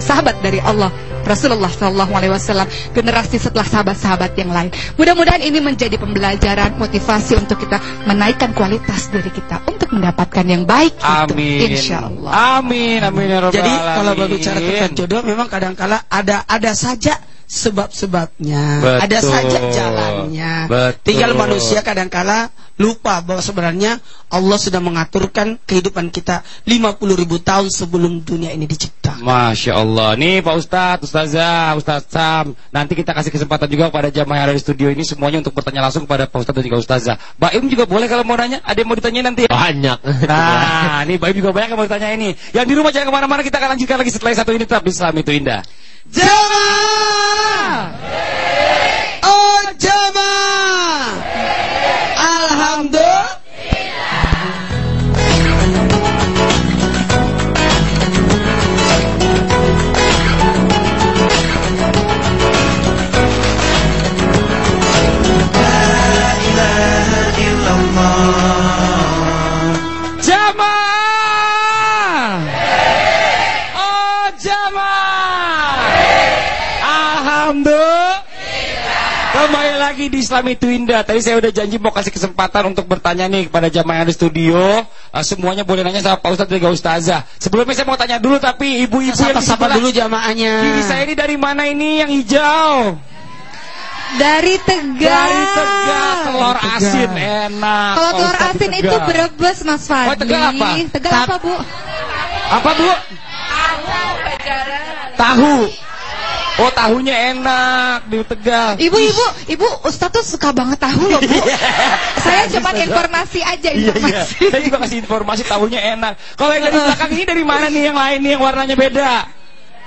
sahabat dari Allah Rasulullah Shallallahu Alaihi Wasallam generasi setelah sahabat-sahabat yang lain. Mudah-mudahan ini menjadi pembelajaran motivasi untuk kita menaikkan kualitas diri kita untuk mendapatkan yang baik. Amin. Insya Allah. Amin. Amin. Ya Rabbal Jadi kalau berbicara tentang jodoh memang kadang-kala ada ada saja sebab-sebabnya, Betul. ada saja jalannya. Betul. Tinggal manusia kadang-kala lupa bahwa sebenarnya Allah sudah mengaturkan kehidupan kita 50 ribu tahun sebelum dunia ini dicipta. Masya Allah Nih Pak Ustadz, Ustazah, Ustadz Sam Nanti kita kasih kesempatan juga kepada jamaah yang ada di studio ini Semuanya untuk bertanya langsung kepada Pak Ustadz dan juga Ustazah Baim juga boleh kalau mau nanya Ada yang mau ditanya nanti ya? Banyak. Nah, ini Baim juga banyak yang mau ditanya ini Yang di rumah jangan ke mana-mana Kita akan lanjutkan lagi setelah yang satu ini Tetap di Islam itu indah Jamaah! Oh jamaah! Alhamdulillah. Lagi di Islam itu indah Tadi saya udah janji mau kasih kesempatan untuk bertanya nih kepada jamaah yang ada di studio Ah, Semuanya boleh nanya sama Pak Ustadz dan juga Ustazah Sebelumnya saya mau tanya dulu tapi ibu-ibu yang sebelah dulu jamaahnya. Kiri saya ini dari mana ini yang hijau? Dari Tegal. Dari Tegal telur asin enak Kalau telur Ustadz di asin itu Tegal. Brebes Mas Fadi. Oh, Tegal apa? Tegal apa Bu? Apa bu? Tahu. Oh tahunya enak di Tegal. Ibu, ibu, ibu, Ustadz tuh suka banget tahu loh bu. Saya cuma informasi aja Iya iya. informasi. Saya juga kasih informasi tahunya enak. Kalau yang dari belakang ini dari mana nih yang lain nih yang warnanya beda?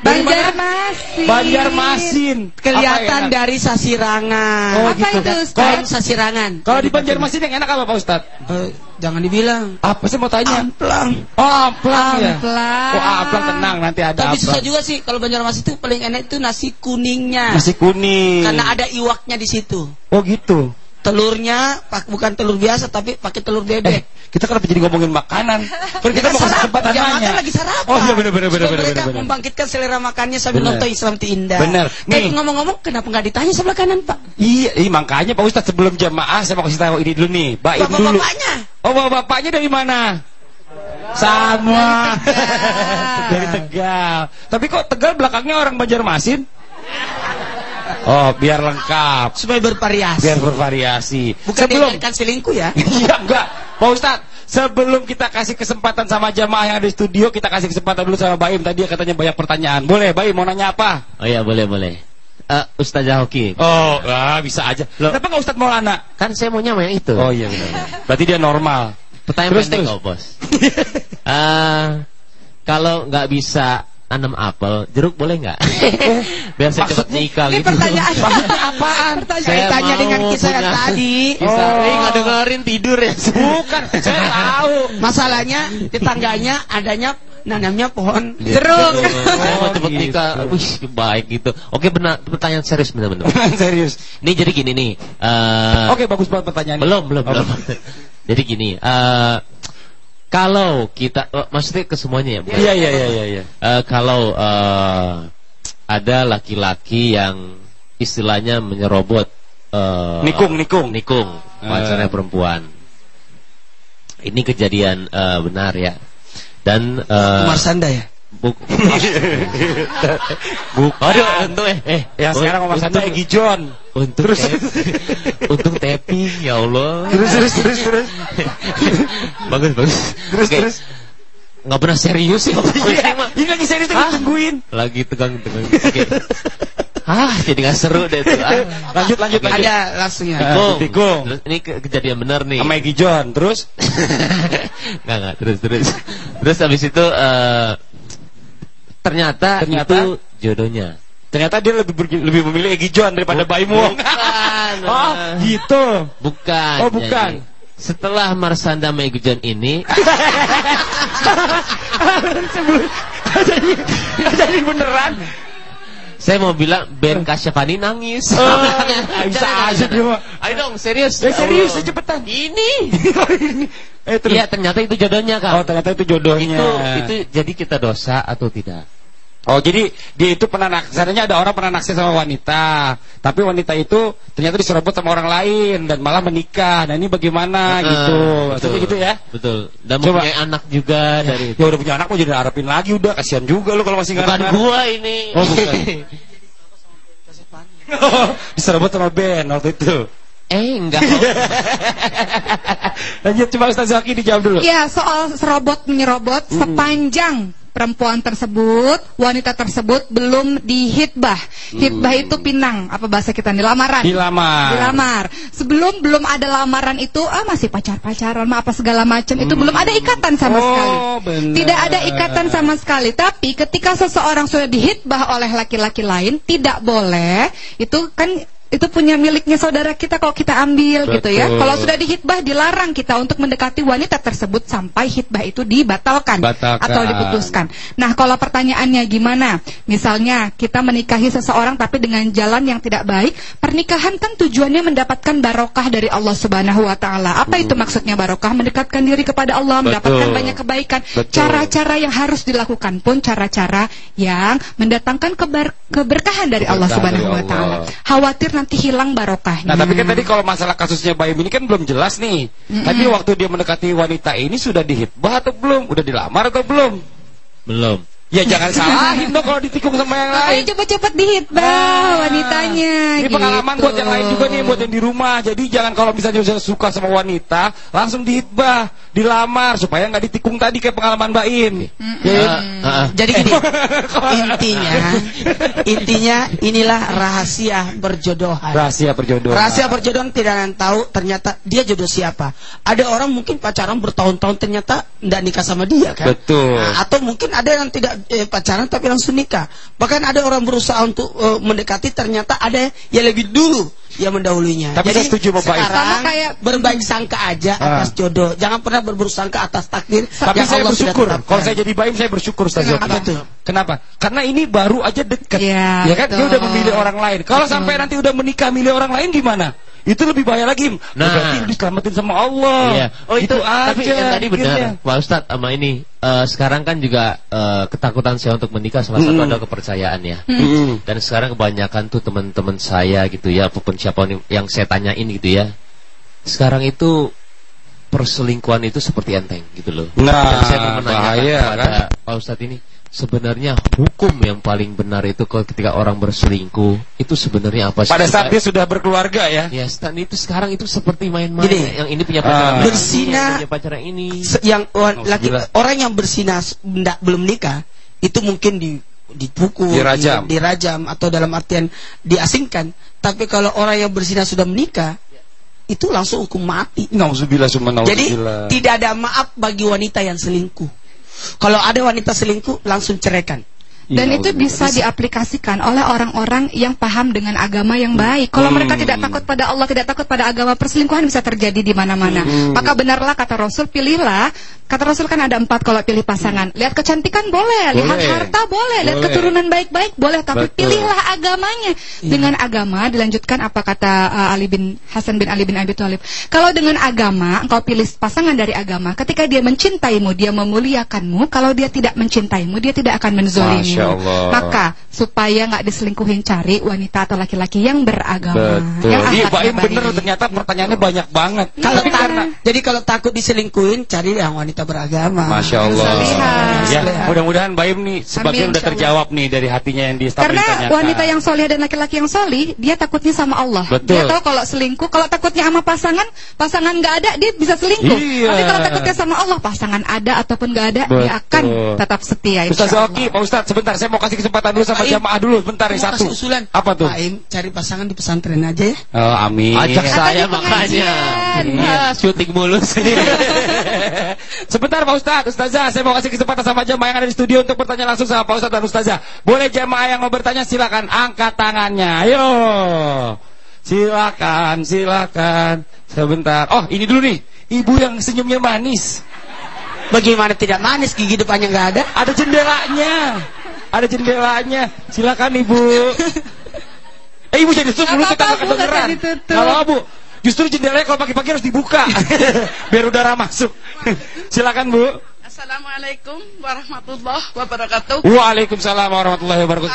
Banjarmasin. Banjarmasin. Kelihatan dari sasirangan. Oh, Apa gitu. itu, Ustaz? Sasirangan. Kalau di Banjarmasin yang enak apa Pak Ustad? Eh, jangan dibilang. Apa sih mau tanya? Amplang. Oh amplang ya. Amplang. Oh amplang tenang nanti ada Tapi susah juga sih kalau Banjarmasin itu paling enak itu nasi kuningnya. Nasi kuning. Karena ada iwaknya di situ. Oh gitu. Telurnya pak, bukan telur biasa tapi pakai telur Eh, bebek. kita kenapa jadi ngomongin makanan? Kan kita mau kasih kesempatan nanya. lagi sarapan. Oh iya benar benar benar benar mereka benar. membangkitkan selera makannya sambil nonton Islam itu indah. Benar. Eh ngomong-ngomong kenapa nggak ditanya sebelah kanan Pak? Iya, iya makanya Pak Ustadz sebelum jamaah saya mau kasih tahu ini dulu nih, Baim dulu. Bapak-bapaknya. Oh, bapak-bapaknya dari mana? Sama. Dari Tegal. dari Tegal. Tapi kok Tegal belakangnya orang Banjarmasin? Oh, biar lengkap, Supaya bervariasi. biar bervariasi. Bukan sebelum diingatkan selingkuh ya. Iya enggak, Pak Ustadz. Sebelum kita kasih kesempatan sama jamaah yang ada di studio, kita kasih kesempatan dulu sama Baim. Tadi katanya banyak pertanyaan. Boleh, Baim mau nanya apa? Oh iya boleh boleh. Eh, Ustazah Hoki, Oh, ah, bisa aja. Loh. Kenapa nggak Ustadz Maulana? kan saya maunya yang itu. Oh iya benar. Berarti dia normal. Pertanyaan Terus, pendek terus. kok bos. Eh, kalau nggak bisa tanam apel, jeruk boleh nggak? Biar saya cepat nikah Ini gitu. pertanyaan Apaan? Pertanyaan Saya Tanya dengan kisah yang punya- tadi. Bisa, Oh. eh, nggak dengerin tidur ya. Bukan, saya tahu. Masalahnya tetangganya adanya nanamnya pohon jeruk. Saya mau cepet gitu. nikah. Wih, baik gitu. Oke benar, pertanyaan serius benar-benar. Serius. Ini jadi gini nih. eh, Oke, bagus banget pertanyaannya. Belum, belum, Oh, belum. Jadi gini, eh kalau kita, eh, maksudnya ke semuanya ya. Bu? Iya, iya, iya, iya, iya. Eh, kalau eh, ada laki-laki yang istilahnya menyerobot eh, Nikung, nikung. nikung pacarnya Eh. perempuan. Ini kejadian eh, benar ya. Dan eh, Umar Sanda ya. Buk, buk, aduh, untung eh, eh, Ya sekarang Sanda untung- Egi John. Untung Terus. tap- untung tapping ya Allah. Terus, terus, terus, terus. bagus bagus. Terus, Oke. terus. Nggak pernah serius ya. Ini lagi serius lagi Hah? tungguin. Lagi tegang-tegang. Oke. Ah, jadi nggak seru deh tuh. Ah. Lanjut lanjut lanjut. Ada langsungnya. Ah, Tikung. tikung. Terus ini ke- kejadian benar nih. Sama Egi John, terus Enggak enggak terus terus. Terus habis itu eh, ternyata, Ternyata? itu jodohnya. ternyata dia lebih lebih memilih Egi John daripada Baim Wong. Bukan. oh, gitu. Bukan. Oh, bukan. Jadi, setelah Marsanda sama Egu John ini Sebelum jadi jadi beneran. Saya mau bilang Ben Kasyafani nangis. Oh, Jangan, bisa aja dia mah. Ayo dong serius. Eh, serius, Allah. cepetan. Ini. eh terus. Iya ternyata itu jodohnya Oh, kak. ternyata itu jodohnya. itu itu jadi kita dosa atau tidak? Oh, jadi dia itu pernah nak- seandainya ada orang pernah naksir sama wanita, tapi wanita itu ternyata diserobot sama orang lain dan malah menikah. Nah, ini bagaimana Ah, gitu. betul. Maksudnya gitu ya? Betul. Dan Coba. mempunyai anak juga dari Ya udah punya anak mau jadi harapin lagi udah kasihan juga lu kalau masih nggak Bukan gua ini. Oh, bukan. diserobot sama Ben waktu itu. eh enggak. Lanjut coba Ustaz Zaki dijawab dulu. Ya, soal serobot menyerobot sepanjang perempuan tersebut, wanita tersebut belum dihitbah. Hitbah itu pinang, apa bahasa kita nih lamaran. Dilamar. Dilamar. Sebelum belum ada lamaran itu, ah masih pacar-pacaran, apa segala macam itu belum ada ikatan sama Oh, sekali. benar. Tidak ada ikatan sama sekali. Tapi ketika seseorang sudah dihitbah oleh laki-laki lain, tidak boleh. Itu kan itu punya miliknya saudara kita kalau kita ambil gitu ya. Betul. Kalau sudah dihitbah dilarang kita untuk mendekati wanita tersebut sampai hitbah itu dibatalkan Batalkan. atau diputuskan. Nah, kalau pertanyaannya gimana? Misalnya kita menikahi seseorang tapi dengan jalan yang tidak baik, pernikahan kan tujuannya mendapatkan barokah dari Allah Subhanahu wa taala. Apa itu maksudnya barokah? Mendekatkan diri kepada Allah, mendapatkan Betul. banyak kebaikan. Betul. Cara-cara yang harus dilakukan pun cara-cara yang mendatangkan kebar- keberkahan dari Allah Keberkahan Subhanahu wa taala. Allah. Khawatir nanti hilang barokahnya. Nah, tapi kan tadi kalau masalah kasusnya Baim ini kan belum jelas nih. Tadi waktu dia mendekati wanita ini sudah dihitbah atau belum? Udah dilamar atau belum? Belum. Ya jangan salahin dong kalau ditikung sama yang lain. Makanya cepet-cepet dihitbah Nah, wanitanya. Ini pengalaman gitu. buat yang lain juga nih, buat yang di rumah. Jadi jangan kalau misalnya sudah suka sama wanita, langsung dihitbah, dilamar supaya nggak ditikung tadi kayak pengalaman Mbak Im. Ya, ya. Ah, ah. Jadi gini, intinya, intinya inilah rahasia berjodohan. Rahasia perjodohan. Rahasia perjodohan tidak ada yang tahu ternyata dia jodoh siapa. Ada orang mungkin pacaran bertahun-tahun ternyata tidak nikah sama dia kan. Betul. Nah, atau mungkin ada yang tidak eh, pacaran tapi langsung nikah. Bahkan ada orang berusaha untuk eh, mendekati ternyata ada yang lebih dulu yang mendahulunya. Tapi saya setuju sama Pak Is. sekarang Sama kayak- berbaik sangka aja Ah. atas jodoh. Jangan pernah berburuk sangka atas takdir Tapi yang saya Allah bersyukur. Kalau saya jadi Baim saya bersyukur Ustaz Kenapa tuh? Kenapa? Karena ini baru aja deket. Iya, ya kan? Dia betul. udah memilih orang lain. Kalau sampai nanti udah menikah milih orang lain gimana? Itu lebih bahaya lagi. Nah. Berarti diselamatin sama Allah. Iya. Oh itu, aja. tapi yang tadi benar. Pak Ustadz sama ini. eh, sekarang kan juga eh, ketakutan saya untuk menikah salah satu Mm. adalah kepercayaan ya. Mm. Dan sekarang kebanyakan tuh teman-teman saya gitu ya, apa pun siapa yang saya tanyain gitu ya. Sekarang itu perselingkuhan itu seperti enteng gitu loh. Nah, Dan saya menanyakan bahaya, kepada kan? Pak Ustadz ini sebenarnya hukum yang paling benar itu kalau ketika orang berselingkuh itu sebenarnya apa sih? Pada saat dia sudah berkeluarga ya. Ya, Stan itu sekarang itu seperti main-main. Gini, yang ini punya pacar ini, yang punya pacar yang ini. Yang Oh, orang, laki, gila. orang yang bersinar ndak belum nikah itu mungkin di dipukul, Dirajam. di- dirajam atau dalam artian diasingkan. Tapi kalau orang yang bersinar sudah menikah itu langsung hukum mati. Nauzubillah Jadi tidak ada maaf bagi wanita yang selingkuh. Kalau ada wanita selingkuh langsung ceraikan. Dan Iya, itu nauzubillah. bisa diaplikasikan oleh orang-orang yang paham dengan agama yang baik. Kalau Hmm. mereka tidak takut pada Allah, tidak takut pada agama, perselingkuhan bisa terjadi di mana-mana. Hmm. Maka benarlah kata Rasul, pilihlah. Kata Rasul kan ada empat kalau pilih pasangan. Lihat kecantikan boleh, lihat Boleh. harta boleh, lihat Boleh. keturunan baik-baik boleh, tapi Betul. pilihlah agamanya. Dengan agama dilanjutkan apa kata uh, Ali bin Hasan bin Ali bin Abi Thalib. Kalau dengan agama engkau pilih pasangan dari agama, ketika dia mencintaimu, dia memuliakanmu. Kalau dia tidak mencintaimu, dia tidak akan menzolimimu. Masya Allah. Maka supaya nggak diselingkuhin cari wanita atau laki-laki yang beragama, Betul. yang Iya, baik. bener ternyata pertanyaannya banyak banget. Kalau Iya. takut, jadi kalau takut diselingkuhin cari yang wanita beragama. Masya Allah. Salihah. Ya, Salihah. mudah-mudahan Baim nih sebagian Amin, udah insya Allah. terjawab nih dari hatinya yang di Karena wanita yang soleh dan laki-laki yang solih, dia takutnya sama Allah. Betul. Dia tahu kalau selingkuh, kalau takutnya sama pasangan, pasangan nggak ada, dia bisa selingkuh. Iya. Tapi kalau takutnya sama Allah, pasangan ada ataupun nggak ada, dia Betul. akan tetap setia. Ustaz Oki. Pak Ustaz, sebentar sebentar. Saya mau kasih kesempatan dulu sama jamaah dulu. Bentar nih satu. usulan. Apa tuh? Cari pasangan di pesantren aja ya. Oh, amin. Ajak Katanya saya makanya. Ah, syuting mulus. Sebentar Pak Ustadz, Ustazah, saya mau kasih kesempatan sama jemaah yang ada di studio untuk bertanya langsung sama Pak Ustadz dan Ustazah. Boleh jemaah yang mau bertanya silakan angkat tangannya. Ayo. Silakan, silakan. Sebentar. Oh, ini dulu nih. Ibu yang senyumnya manis. Bagaimana tidak manis gigi depannya nggak ada? Ada jendelanya. Ada jendelanya. Silakan Ibu. Eh, Ibu jadi tutup dulu kita kedengeran. Kalau Bu, justru jendelanya kalau pagi-pagi harus dibuka. Biar udara masuk. Silakan Bu. Assalamualaikum warahmatullahi wabarakatuh. Waalaikumsalam warahmatullahi wabarakatuh.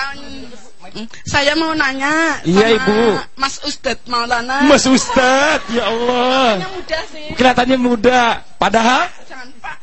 Saya mau nanya Iya, sama Ibu. Mas Ustadz Maulana. Mas Ustadz, ya Allah. Yang muda sih. Kelihatannya muda, padahal Jangan Pak.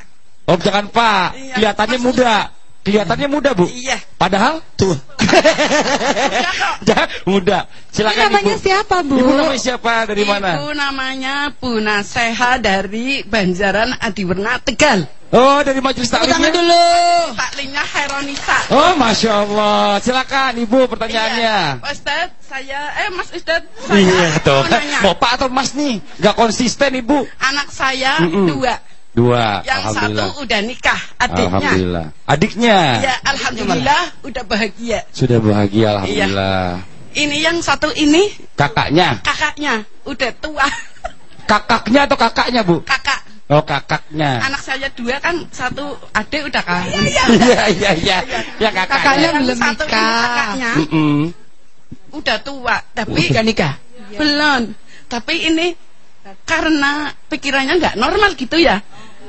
Oh jangan Pak, Iya, kelihatannya muda. Kelihatannya muda, Bu. Iya. Padahal Tuh. Jangan muda. Ini Silakan namanya Ibu. siapa, Bu? Ibu namanya siapa? Dari mana? Ibu namanya Bu Naseha dari Banjaran Adiwerna Tegal. Oh, dari majelis taklimnya. dulu. Taklimnya Heronisa. Oh, masya Allah. Silakan Ibu pertanyaannya. Iya. Pak Ustadz, saya eh Mas Ustadz, saya Iya, mau nanya. Mau Pak atau Mas nih? Gak konsisten Ibu. Anak saya Mm-mm. dua. Dua. Yang satu udah nikah, adiknya. Alhamdulillah. Adiknya Ya, alhamdulillah udah bahagia. sudah bahagia. Alhamdulillah. Ini yang satu ini Kakaknya, kakaknya udah tua. kakaknya atau kakaknya Bu? Kakak Oh kakaknya. anak saya dua kan satu adik udah kan. Iya iya iya. Ya Kakaknya kakaknya. Yang belum satu ini nikah. kakaknya Mm-mm. udah tua tapi Udah nikah. belum. Tapi ini karena pikirannya nggak normal gitu ya.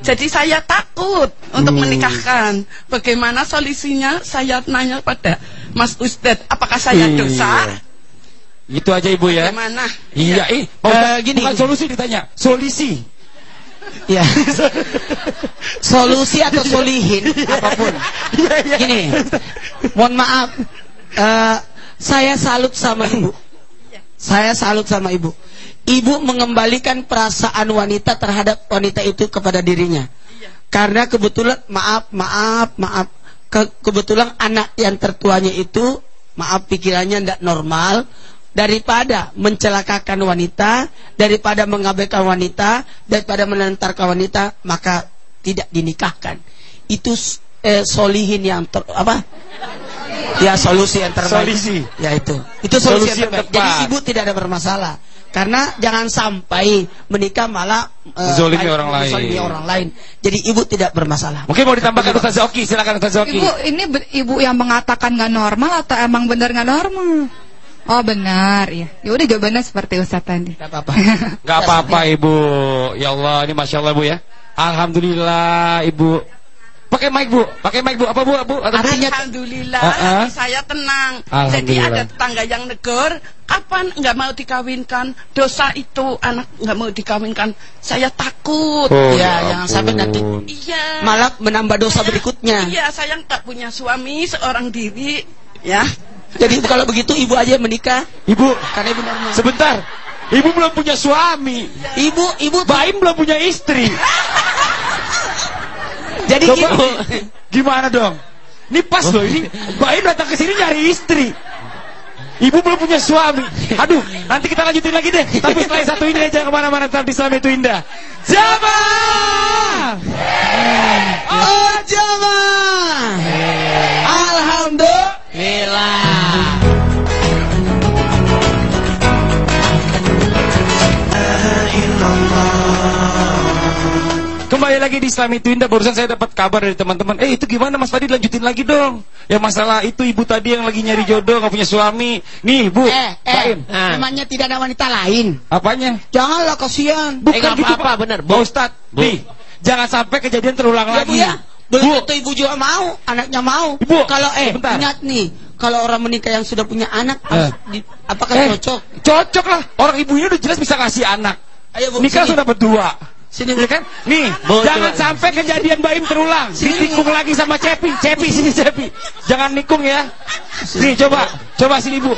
Jadi saya takut untuk Hmm. menikahkan. Bagaimana solusinya? Saya nanya pada Mas Ustadz, apakah saya Iya. dosa? Itu aja Ibu ya. Bagaimana? Iya, eh, Pak Eh, Ustadz, gini, bukan solusi ditanya, solusi. Ya. Solusi atau solihin apa pun. Gini. Mohon maaf. Eh, saya salut sama ibu. Saya salut sama ibu. Ibu mengembalikan perasaan wanita terhadap wanita itu kepada dirinya. Karena kebetulan maaf, maaf, maaf. Ke- kebetulan anak yang tertuanya itu maaf pikirannya tidak normal daripada mencelakakan wanita, daripada mengabaikan wanita, daripada menentarkan wanita, maka tidak dinikahkan. Itu eh, solihin yang ter, apa? Ya solusi yang terbaik. Solusi. Ya itu. Itu solusi, Solusi yang yang terbaik. Jadi tepat. ibu tidak ada bermasalah. Karena jangan sampai menikah malah eh, Zolimi orang lain. orang lain. Jadi ibu tidak bermasalah. Mungkin mau ditambahkan Ustaz Oki, silakan Ustaz Oki. Ibu, ini ibu yang mengatakan nggak normal atau emang benar nggak normal? Oh benar, ya. Ya udah jawabannya seperti Ustaz tadi. Tidak apa-apa. Gak apa-apa Ibu. Ya Allah, ini Masya Allah Bu ya. Alhamdulillah Ibu. Pakai mic Bu, pakai mic Bu. Apa Bu? Bu? Artinya- Alhamdulillah Ah, ah. hati saya tenang. Jadi ada tetangga yang negor, kapan nggak mau dikawinkan? Dosa itu anak nggak mau dikawinkan. Saya takut. Oh, Ya, ya jangan sampai nanti-. Iya. Malah menambah dosa Saya- berikutnya. Iya, saya nggak punya suami seorang diri, ya. Jadi kalau begitu ibu aja menikah. Ibu, Karena ibu normal. sebentar. Ibu belum punya suami. Ibu, ibu. Baim belum punya istri. Jadi Coba gini. gimana dong? Ini pas loh ini. Baim datang ke sini nyari istri. Ibu belum punya suami. Aduh, nanti kita lanjutin lagi deh. Tapi setelah satu ini aja ke mana-mana tetap di Islam itu indah. Jamaah. Oh jamaah. Alhamdulillah. Lagi di Islam itu indah. Barusan saya dapat kabar dari teman-teman. Eh itu gimana Mas Fadi lanjutin lagi dong. Ya masalah itu ibu tadi yang lagi nyari jodoh nggak punya suami. Nih Bu, Eh, eh. Ah. memangnya tidak ada wanita lain? Apanya? Janganlah kasihan. Bukan Eh, nggak gitu apa-apa, Pak. bener, Bu. Ustadz. Bu. Nih, jangan sampai kejadian terulang Ya lagi. bu ya. Belum Bu. tentu ibu juga mau, anaknya mau. Ibu, kalau eh sebentar. ingat nih, kalau orang menikah yang sudah punya anak, Eh. di- apakah Eh, cocok? Cocok lah. Orang ibunya udah jelas bisa kasih anak. Ayo bu, Nikah sini. sudah berdua. Sini Ya kan? Nih, Bu, jangan coba. sampai kejadian Baim terulang. Sini, Ditikung lagi sama Cepi. Cepi sini Cepi. Jangan nikung ya. Nih, coba. Coba sini Bu.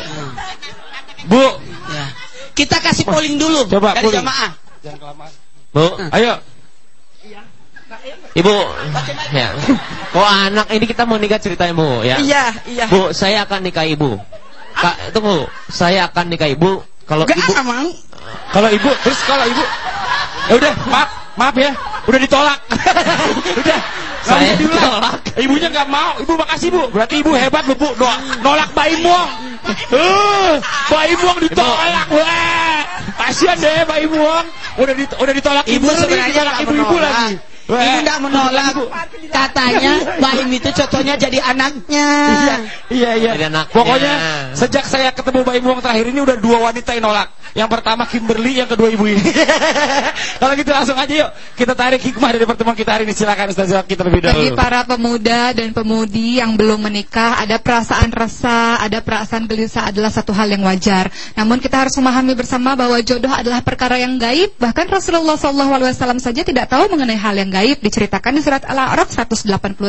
Bu, Ya. Kita kasih polling dulu Coba, dari polling. jamaah. jangan kelamaan. Bu, Ayo. Ibu, ya. Oh anak ini kita mau nikah ceritanya bu, ya. Iya, iya. Bu, saya akan nikah ibu. Kak, tunggu, saya akan nikah ibu. Kalau Enggak ibu. Kalau ibu, terus kalau ibu, ya udah, maaf, maaf ya, udah ditolak. udah, Saya ditolak. Ibunya nggak mau, ibu makasih bu. Berarti ibu hebat lu bu, Doa, nolak Mbak Imuang. Uh, Mbak Imuang ditolak, wah. Kasian deh Mbak Imuang, udah dit, udah ditolak Ibu sebenarnya ditolak ibu-ibu lagi. Ibu nggak menolak. Katanya Mbak Im itu contohnya jadi anaknya. Iya iya. Jadi anaknya. Pokoknya sejak saya ketemu Mbak Ibu yang terakhir ini udah dua wanita yang nolak. Yang pertama Kimberly, yang kedua ibu ini. Kalau gitu langsung aja yuk kita tarik hikmah dari pertemuan kita hari ini. Silakan Ustaz kita Bagi dahulu. para pemuda dan pemudi yang belum menikah, ada perasaan resah, ada perasaan gelisah adalah satu hal yang wajar. Namun kita harus memahami bersama bahwa jodoh adalah perkara yang gaib. Bahkan Rasulullah SAW saja tidak tahu mengenai hal yang gaib. Diceritakan di surat Al-A'raf 188.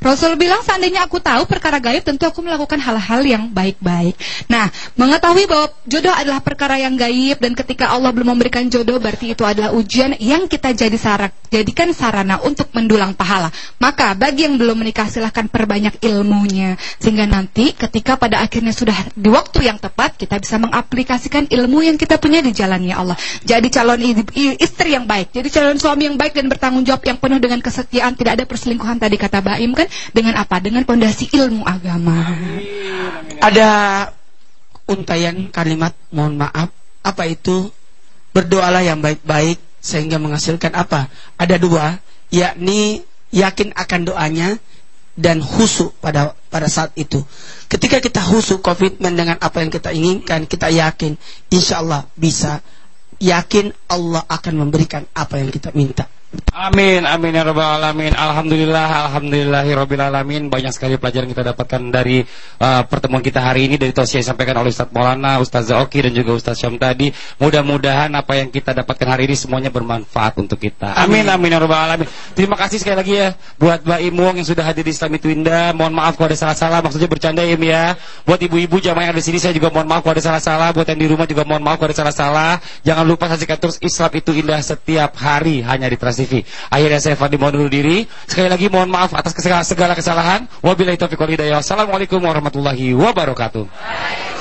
Rasul bilang seandainya aku tahu perkara gaib, tentu aku melakukan hal-hal yang baik-baik. Nah, mengetahui bahwa jodoh adalah perkara yang gaib dan ketika Allah belum memberikan jodoh, berarti itu adalah ujian yang kita jadi sarak, jadikan sarana untuk mendulang pahala. Maka bagi yang belum menikah silahkan perbanyak ilmunya sehingga nanti ketika pada akhirnya sudah di waktu yang tepat kita bisa mengaplikasikan ilmu yang kita punya di jalannya Allah. Jadi calon istri yang baik, jadi calon suami yang baik dan bertanggung jawab yang penuh dengan kesetiaan, tidak ada perselingkuhan tadi kata Baim kan dengan apa? Dengan pondasi ilmu agama. Ada untayan kalimat mohon maaf. Apa itu? Berdoalah yang baik-baik sehingga menghasilkan apa? Ada dua, yakni yakin akan doanya dan husuk pada pada saat itu. Ketika kita husuk komitmen dengan apa yang kita inginkan, kita yakin insya Allah bisa. Yakin Allah akan memberikan apa yang kita minta. Amin, amin ya rabbal alamin. Alhamdulillah, alhamdulillahirabbil alamin. Banyak sekali pelajaran kita dapatkan dari uh, pertemuan kita hari ini dari tausiah yang disampaikan oleh Ustaz Maulana, Ustaz Zaoki dan juga Ustaz Syam tadi. Mudah-mudahan apa yang kita dapatkan hari ini semuanya bermanfaat untuk kita. Amin, amin ya rabbal alamin. Terima kasih sekali lagi ya buat Mbak Imuang yang sudah hadir di Islami Twinda. Mohon maaf kalau ada salah-salah, maksudnya bercanda ya, Im, ya. Buat ibu-ibu jamaah yang ada di sini saya juga mohon maaf kalau ada salah-salah. Buat yang di rumah juga mohon maaf kalau ada salah-salah. Jangan lupa saksikan terus Islam itu indah setiap hari hanya di Trans TV. Akhirnya saya Fadi mohon undur diri. Sekali lagi mohon maaf atas segala, segala kesalahan. Wabillahi taufiq wal hidayah. Assalamualaikum warahmatullahi wabarakatuh.